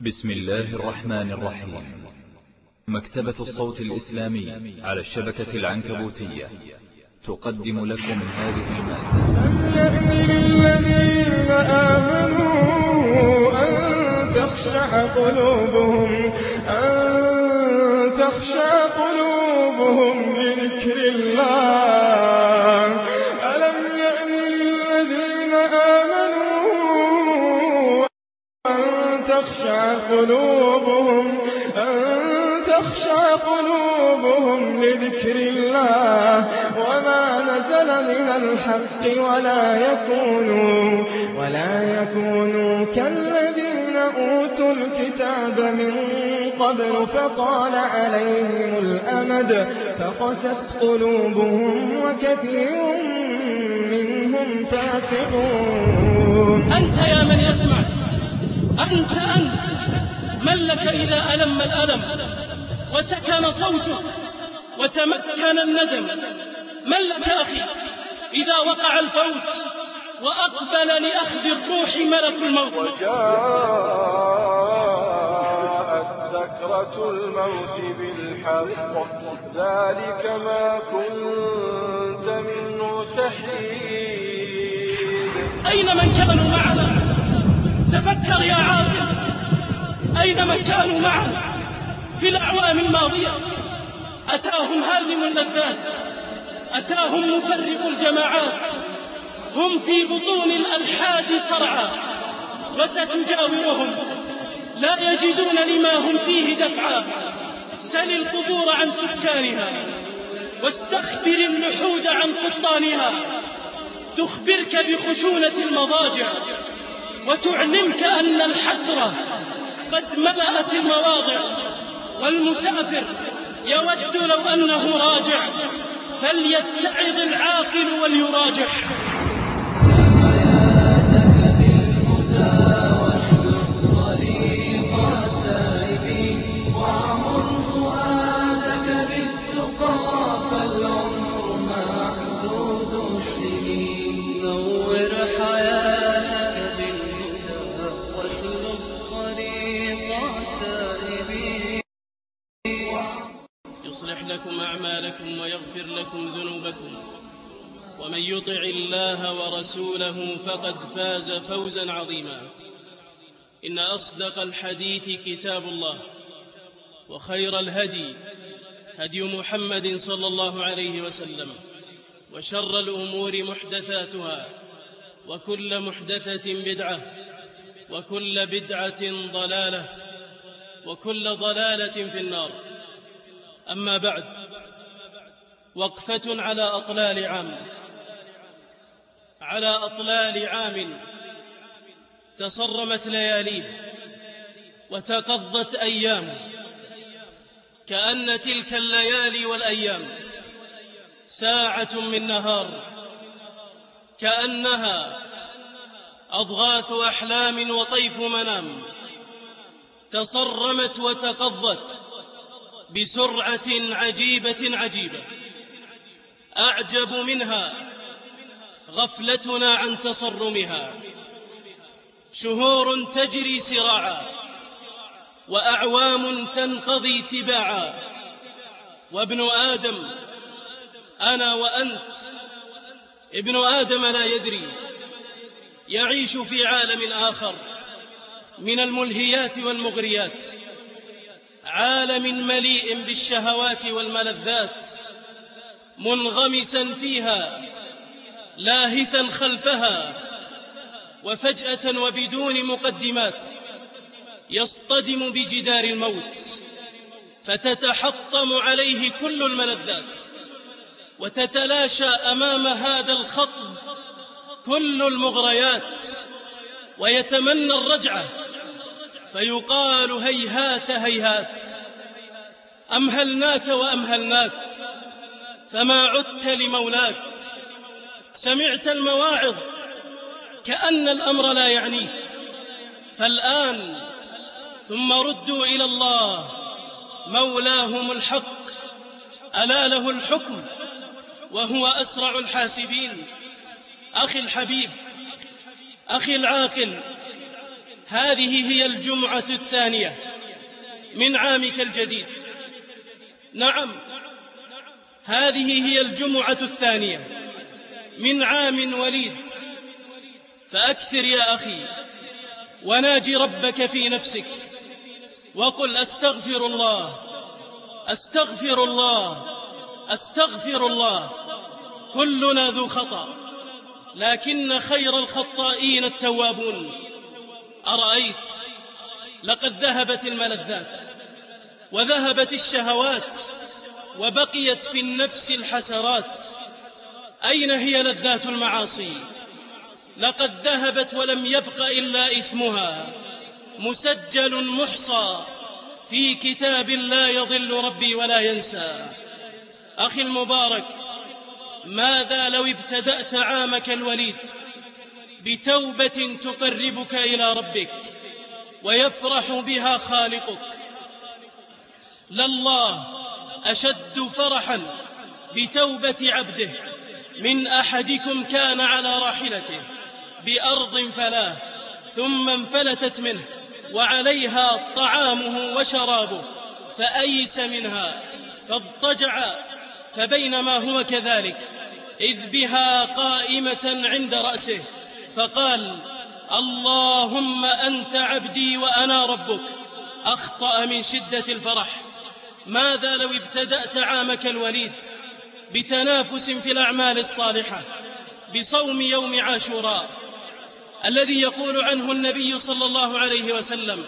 بسم الله الرحمن الرحيم. مكتبة الصوت الإسلامي على الشبكة العنكبوتية تقدم لكم هذه المادة. للذين آمنوا أن تخشع قلوبهم أن تخشع قلوبهم لذكر الله. قلوبهم أن تخشع قلوبهم لذكر الله وما نزل من الحق ولا يكونوا ولا يكونوا كالذين أوتوا الكتاب من قبل فطال عليهم الأمد فقست قلوبهم وكثير منهم فاسقون. أنت يا من يسمع. أنت أنت من لك إذا ألم الألم وسكن صوتك وتمكن الندم من لك أخي إذا وقع الفوت وأقبل لأخذ الروح ملك الموت وجاءت سكرة الموت بالحق ذلك ما كنت منه تحيد أين من كانوا معنا؟ تفكر يا عاقل أين من كانوا معنا في الأعوام الماضية أتاهم هادم اللذات أتاهم مفرق الجماعات هم في بطون الألحاد صرعى وستجاورهم لا يجدون لما هم فيه دفعا سل القبور عن سكانها واستخبر اللحود عن قطانها تخبرك بخشونة المضاجع. وتعلمك أن الحسرة قد ملأت المواضع والمسافر يود لو أنه راجع فليتعظ العاقل وليراجع أعمالكم ويغفر لكم ذنوبكم ومن يطع الله ورسوله فقد فاز فوزا عظيما. إن أصدق الحديث كتاب الله وخير الهدي هدي محمد صلى الله عليه وسلم وشر الأمور محدثاتها وكل محدثة بدعة وكل بدعة ضلالة وكل ضلالة في النار. أما بعد وقفة على أطلال عام. على أطلال عام. تصرمت لياليه وتقضت أيام كأن تلك الليالي والأيام ساعة من نهار. كأنها أضغاث أحلام وطيف منام. تصرمت وتقضت بسرعة عجيبة عجيبة. أعجب منها غفلتنا عن تصرمها. شهور تجري سراعا وأعوام تنقضي تباعا. وابن آدم أنا وأنت ابن آدم لا يدري يعيش في عالم آخر من الملهيات والمغريات. عالم مليء بالشهوات والملذات. منغمسا فيها لاهثا خلفها وفجأة وبدون مقدمات يصطدم بجدار الموت فتتحطم عليه كل الملذات وتتلاشى أمام هذا الخطب كل المغريات ويتمنى الرجعة فيقال هيهات هيهات أمهلناك وأمهلناك. فما عدت لمولاك. سمعت المواعظ. كأن الأمر لا يعنيك. فالآن ثم ردوا إلى الله. مولاهم الحق. ألا له الحكم. وهو أسرع الحاسبين. أخي الحبيب. أخي العاقل. هذه هي الجمعة الثانية من عامك الجديد. نعم. هذه هي الجمعة الثانية من عام وليد. فأكثر يا أخي وناجي ربك في نفسك وقل أستغفر الله أستغفر الله أستغفر الله. كلنا ذو خطأ لكن خير الخطائين التوابون. أرأيت لقد ذهبت الملذات وذهبت الشهوات وبقيت في النفس الحسرات. أين هي لذات المعاصي؟ لقد ذهبت ولم يبق إلا إثمها. مسجل محصى في كتاب لا يضل ربي ولا ينسى. أخي المبارك ماذا لو ابتدأت عامك الوليد بتوبة تقربك إلى ربك ويفرح بها خالقك؟ لله أشد فرحا بتوبة عبده. من أحدكم كان على راحلته بأرض فلاه ثم انفلتت منه وعليها طعامه وشرابه فأيس منها فاضطجع فبينما هو كذلك إذ بها قائمة عند رأسه فقال اللهم أنت عبدي وأنا ربك أخطأ من شدة الفرح. ماذا لو ابتدأت عامك الوليد بتنافس في الأعمال الصالحة بصوم يوم عاشوراء الذي يقول عنه النبي صلى الله عليه وسلم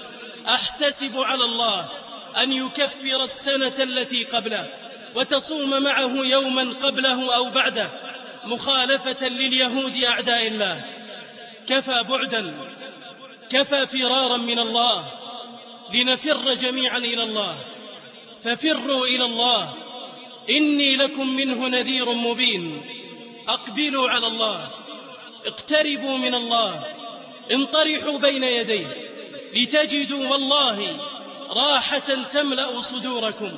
أحتسب على الله أن يكفر السنة التي قبله وتصوم معه يوما قبله أو بعده مخالفة لليهود أعداء الله كفى بعدا كفى فرارا من الله لنفر جميعا إلى الله ففروا إلى الله. إني لكم منه نذير مبين. أقبلوا على الله. اقتربوا من الله. انطرحوا بين يديه. لتجدوا والله راحة تملأ صدوركم.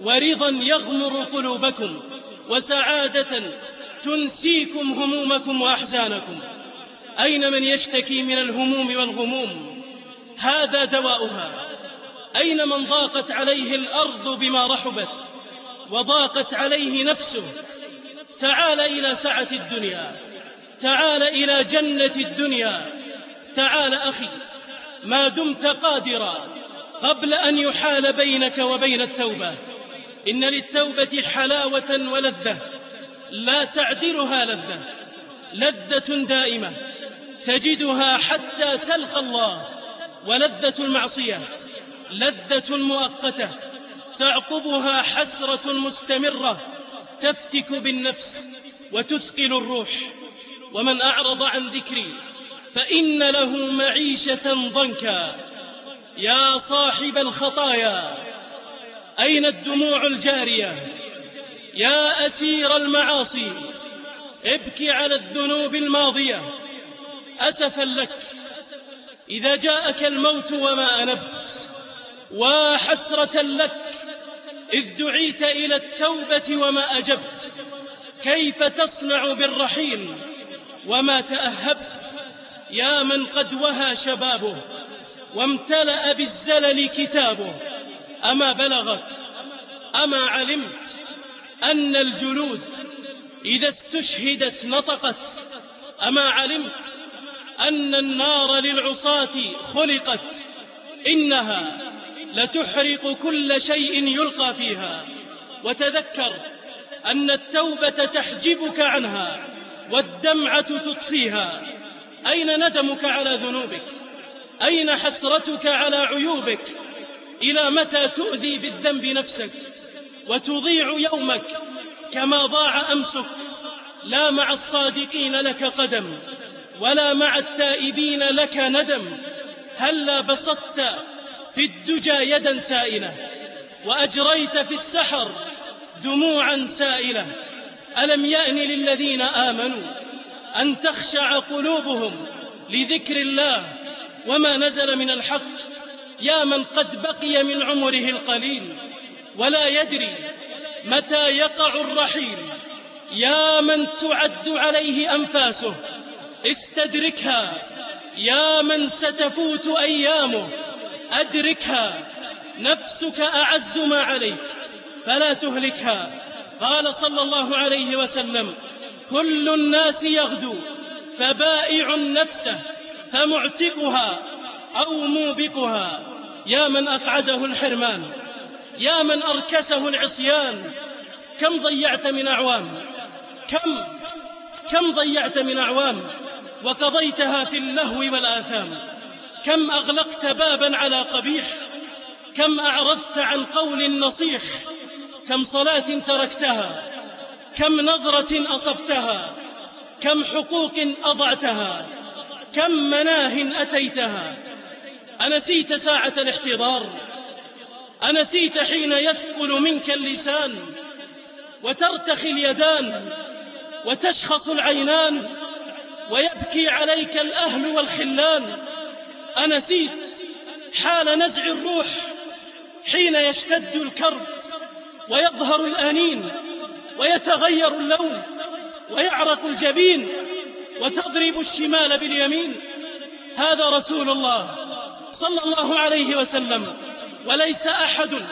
ورضا يغمر قلوبكم. وسعادة تنسيكم همومكم وأحزانكم. أين من يشتكي من الهموم والغموم؟ هذا دواؤها. أين من ضاقت عليه الأرض بما رحبت وضاقت عليه نفسه؟ تعال إلى سعة الدنيا تعال إلى جنة الدنيا. تعال أخي ما دمت قادرا قبل أن يحال بينك وبين التوبة. إن للتوبة حلاوة ولذة لا تعدلها لذة. لذة دائمة تجدها حتى تلقى الله. ولذة المعصية لذة مؤقتة تعقبها حسرة مستمرة تفتك بالنفس وتثقل الروح. ومن أعرض عن ذكري فإن له معيشة ضنكا. يا صاحب الخطايا أين الدموع الجارية؟ يا أسير المعاصي ابكي على الذنوب الماضية. أسفا لك إذا جاءك الموت وما أنبت وحسرة لك إذ دعيت إلى التوبة وما أجبت كيف تصنع بالرحيل؟ وما تأهبت يا من قد وهى شبابه وامتلأ بالزلل كتابه أما بلغك أما علمت أن الجلود إذا استشهدت نطقت أما علمت أن النار للعصاة خلقت إنها لتحرق كل شيء يلقى فيها. وتذكر أن التوبة تحجبك عنها والدمعة تطفيها. أين ندمك على ذنوبك؟ أين حسرتك على عيوبك؟ إلى متى تؤذي بالذنب نفسك؟ وتضيع يومك كما ضاع أمسك. لا مع الصادقين لك قدم. ولا مع التائبين لك ندم هلا بسطت في الدجى يدا سائلة وأجريت في السحر دموعا سائلة. ألم يأن للذين آمنوا أن تخشع قلوبهم لذكر الله وما نزل من الحق؟ يا من قد بقي من عمره القليل ولا يدري متى يقع الرحيل. يا من تعد عليه أنفاسه استدركها. يا من ستفوت أيامه أدركها. نفسك أعز ما عليك فلا تهلكها. قال صلى الله عليه وسلم كل الناس يغدو فبائع نفسه فمعتقها أو موبقها. يا من أقعده الحرمان يا من أركسه العصيان. كم ضيعت من أعوام كم كم ضيعت من أعوام. وقضيتها في اللهو والآثام. كم أغلقت بابا على قبيح كم أعرضت عن قول نصيح كم صلاة تركتها كم نظرة أصبتها كم حقوق أضعتها كم مناه أتيتها. أنسيت ساعة الاحتضار أنسيت حين يثقل منك اللسان وترتخي اليدان وتشخص العينان ويبكي عليك الأهل والخلان. أنسيت حال نزع الروح حين يشتد الكرب ويظهر الأنين ويتغير اللون ويعرق الجبين وتضرب الشمال باليمين. هذا رسول الله صلى الله عليه وسلم وليس أحد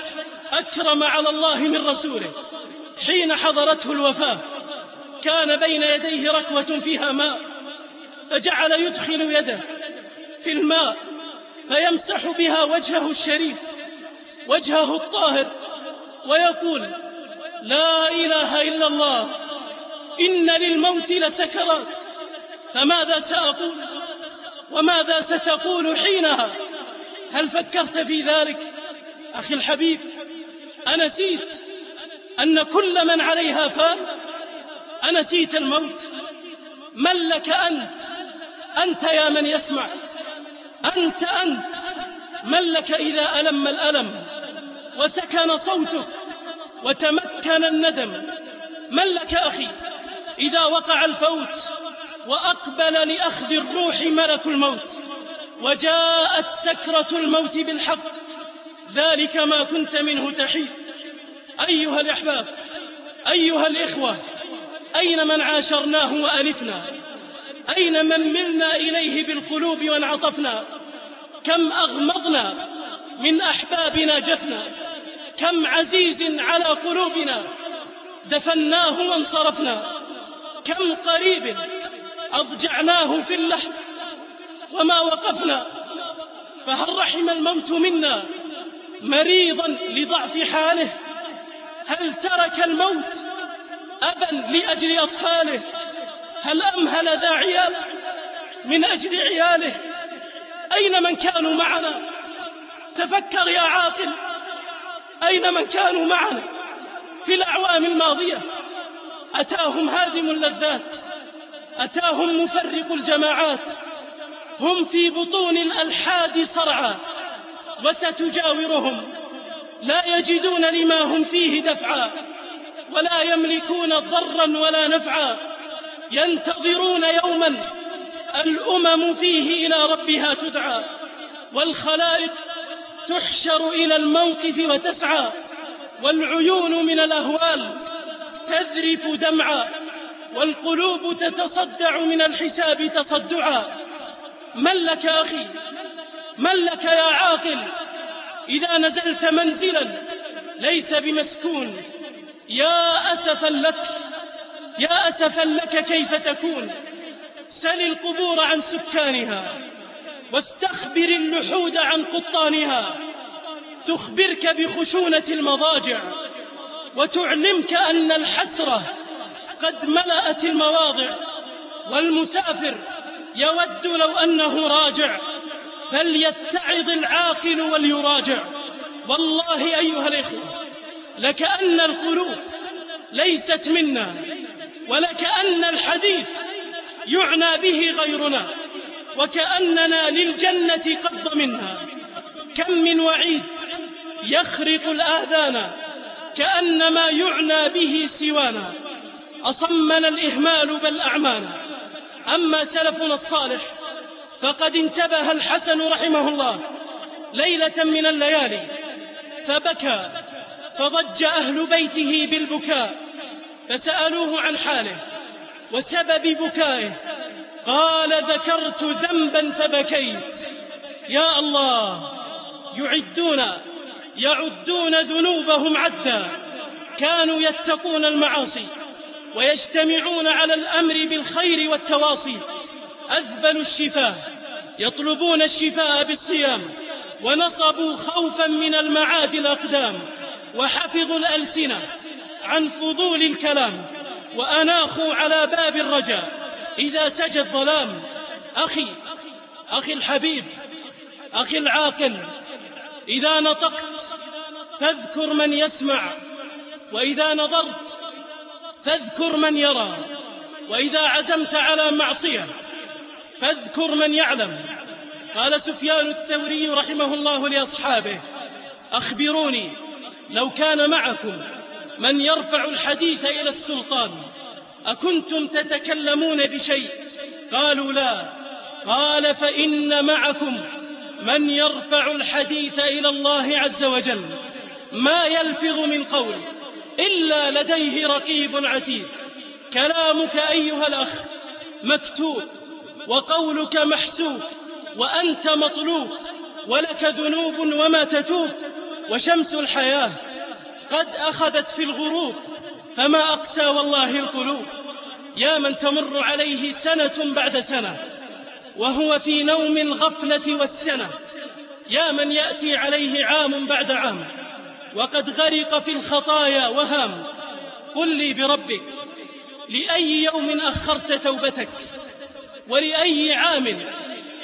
أكرم على الله من رسوله. حين حضرته الوفاة كان بين يديه ركوة فيها ماء فجعل يدخل يده في الماء فيمسح بها وجهه الشريف وجهه الطاهر ويقول لا إله إلا الله إن للموت لسكرات فماذا سأقول؟ وماذا ستقول حينها؟ هل فكرت في ذلك؟ أخي الحبيب أنسيت أن كل من عليها فان؟ أنسيت الموت؟ من لك أنت؟ أنت يا من يسمع. أنت أنت. من لك إذا ألم الألم وسكن صوتك وتمكن الندم. من لك أخي إذا وقع الفوت وأقبل لأخذ الروح ملك الموت. وجاءت سكرة الموت بالحق. ذلك ما كنت منه تحيد. أيها الأحباب أيها الإخوة أين من عاشرناه وألفنا؟ أين من ملنا إليه بالقلوب وانعطفنا؟ كم أغمضنا من أحبابنا جفنا؟ كم عزيز على قلوبنا دفناه وانصرفنا؟ كم قريب أضجعناه في اللحد وما وقفنا؟ فهل رحم الموت منا مريضا لضعف حاله؟ هل ترك الموت أبا لأجل أطفاله؟ هل أمهل ذا عيال من أجل عياله؟ أين من كانوا معنا؟ تفكر يا عاقل. أين من كانوا معنا في الأعوام الماضية؟ أتاهم هادم اللذات أتاهم مفرق الجماعات. هم في بطون الألحاد صرعى وستجاورهم. لا يجدون لما هم فيه دفعا ولا يملكون ضرا ولا نفعا. ينتظرون يوما الأمم فيه إلى ربها تدعى والخلائق تحشر إلى الموقف وتسعى والعيون من الأهوال تذرف دمعا والقلوب تتصدع من الحساب تصدعا. من لك أخي؟ من لك يا عاقل؟ إذا نزلت منزلا ليس بمسكون يا أسفا لك. يا أسفا لك كيف تكون؟ سل القبور عن سكانها واستخبر اللحود عن قطانها. تخبرك بخشونة المضاجع وتعلمك أن الحسرة قد ملأت المواضع والمسافر يود لو أنه راجع. فليتعظ العاقل وليراجع. والله أيها الإخوة لكأن القلوب ليست منا. ولكأن الحديث يعنى به غيرنا وكأننا للجنة قد ضمنها. كم من وعيد يخرق الآذان كأنما يعنى به سوانا. أصمنا الإهمال بل أعمانا. أما سلفنا الصالح فقد انتبه الحسن رحمه الله ليلة من الليالي فبكى فضج أهل بيته بالبكاء. فسألوه عن حاله وسبب بكائه. قال ذكرت ذنبا فبكيت. يا الله يعدون يعدون ذنوبهم عدا. كانوا يتقون المعاصي ويجتمعون على الأمر بالخير والتواصي. أذبلوا الشفاه يطلبون الشفاء بالصيام ونصبوا خوفا من المعاد الأقدام وحفظوا الألسنة عن فضول الكلام وأناخوا على باب الرجاء. إذا سجى الظلام أخي أخي الحبيب أخي العاقل إذا نطقت فاذكر من يسمع وإذا نظرت فاذكر من يرى وإذا عزمت على معصية فاذكر من يعلم. قال سفيان الثوري رحمه الله لأصحابه أخبروني لو كان معكم من يرفع الحديث إلى السلطان أكنتم تتكلمون بشيء؟ قالوا لا. قال فإن معكم من يرفع الحديث إلى الله عز وجل ما يلفظ من قول إلا لديه رقيب عتيد. كلامك أيها الأخ مكتوب وقولك محسوب وأنت مطلوب ولك ذنوب وما تتوب وشمس الحياة. قد أخذت في الغروب فما أقسى والله القلوب. يا من تمر عليه سنة بعد سنة وهو في نوم الغفلة والسنة. يا من يأتي عليه عام بعد عام وقد غرق في الخطايا وهام. قل لي بربك لأي يوم أخرت توبتك؟ ولأي عام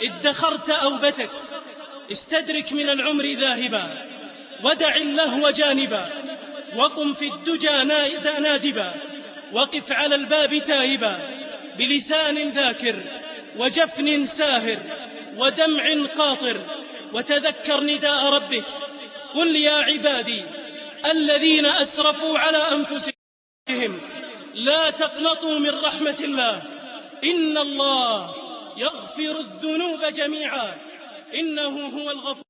ادخرت أوبتك؟ استدرك من العمر ذاهبا ودع اللهو جانبا. وقم في الدجى نادبا. وقف على الباب تائبا. بلسان ذاكر وجفن ساهر ودمع قاطر. وتذكر نداء ربك. قل يا عبادي الذين أسرفوا على أنفسهم لا تقنطوا من رحمة الله. إن الله يغفر الذنوب جميعا. إنه هو الغفور